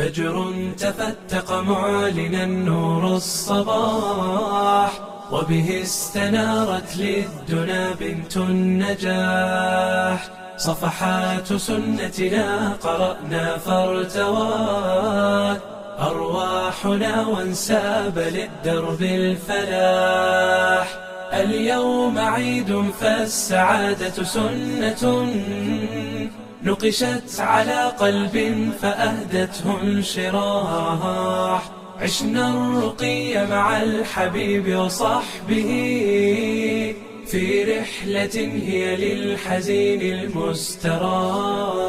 فجر تفتق معلنا نور الصباح وبه استنارت للدنا بنت النجاح. صفحات سنتنا قرأنا فارتوات أرواحنا وانساب للدرب الفلاح. اليوم عيد فالسعادة سنة نقشت على قلب فأهدته انشراح عشنا الرقي مع الحبيب وصحبه في رحلة هي للحزين المستراح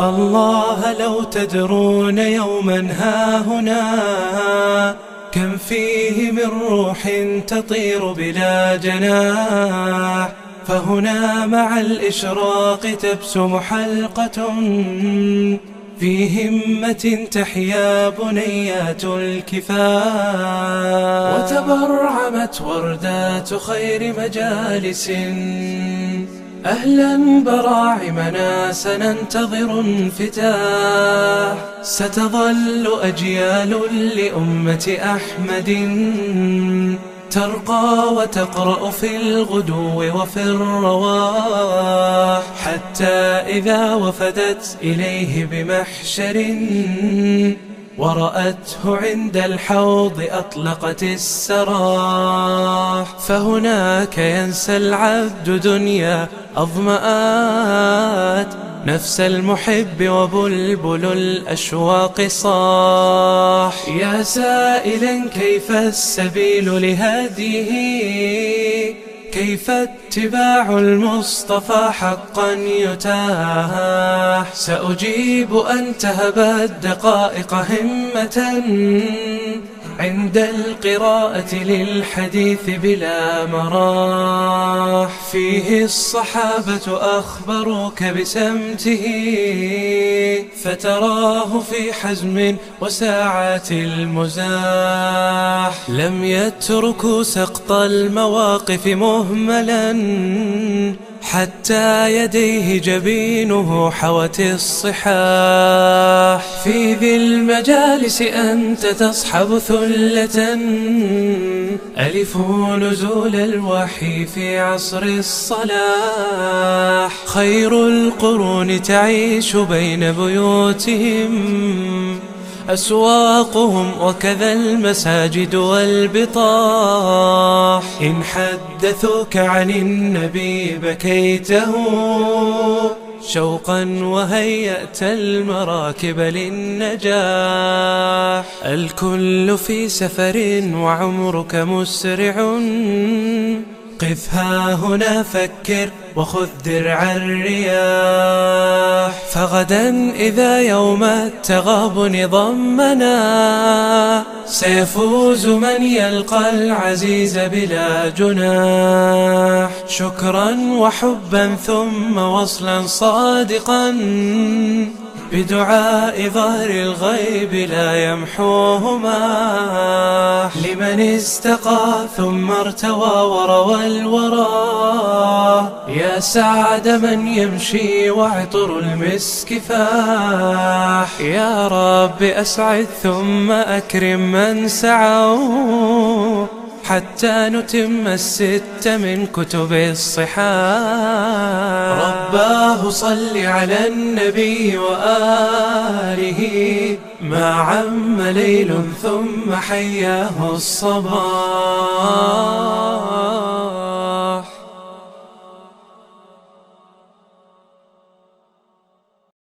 الله لو تدرون يوما ها هنا كم فيه من روح تطير بلا جناح. فهنا مع الإشراق تبسم حلقة في همة تحيا بنيات الكفاح وتبرعمت وردات خير مجالس. أهلا براعمنا سننتظر انفتاح. ستظل أجيال لأمة أحمد. ترقى وتقرأ في الغدو وفي الرواح حتى إذا وفدت إليه بمحشر ورأته عند الحوض أطلقت السراح. فهناك ينسى العبد دنيا أظمآت نفس المحب وبلبل الأشواق صاح. يا سائلا كيف السبيل لهديه كيف اتباع المصطفى حقا يتاح؟ سأجيب أن تهبت دقائق همة. عند القراءة للحديث بلا مراح. فيه الصحابة أخبروك بسمته فتراه في حزم وساعات المزاح. لم يتركوا سقط المواقف مهملا حتى يديه جبينه حوت الصحاح. في ذي المجالس أنت تصحب ثلة. ألف نزول الوحي في عصر الصلاح. خير القرون تعيش بين بيوتهم. أسواقهم وكذا المساجد والبطاح. إن حدثوك عن النبي بكيته شوقا وهيأت المراكب للنجاح. الكل في سفر وعمرك مسرع. قف ها هنا فكر وخذ درع الرياح. فغدا إذا يوم التغابن ضمنا سيفوز من يلقى العزيز بلا جناح. شكرا وحبا ثم وصلا صادقا. بدعاء ظهر الغيب لا يمحوهما. لمن استقى ثم ارتوى وروى الورى. يا سعد من يمشي وعطر المسك فاح. يا رب أسعد ثم أكرم من سعوا. حتى نتم الست من كتب الصحاح. رباه صل على النبي وآله. ما عم ليل ثم حياه الصباح.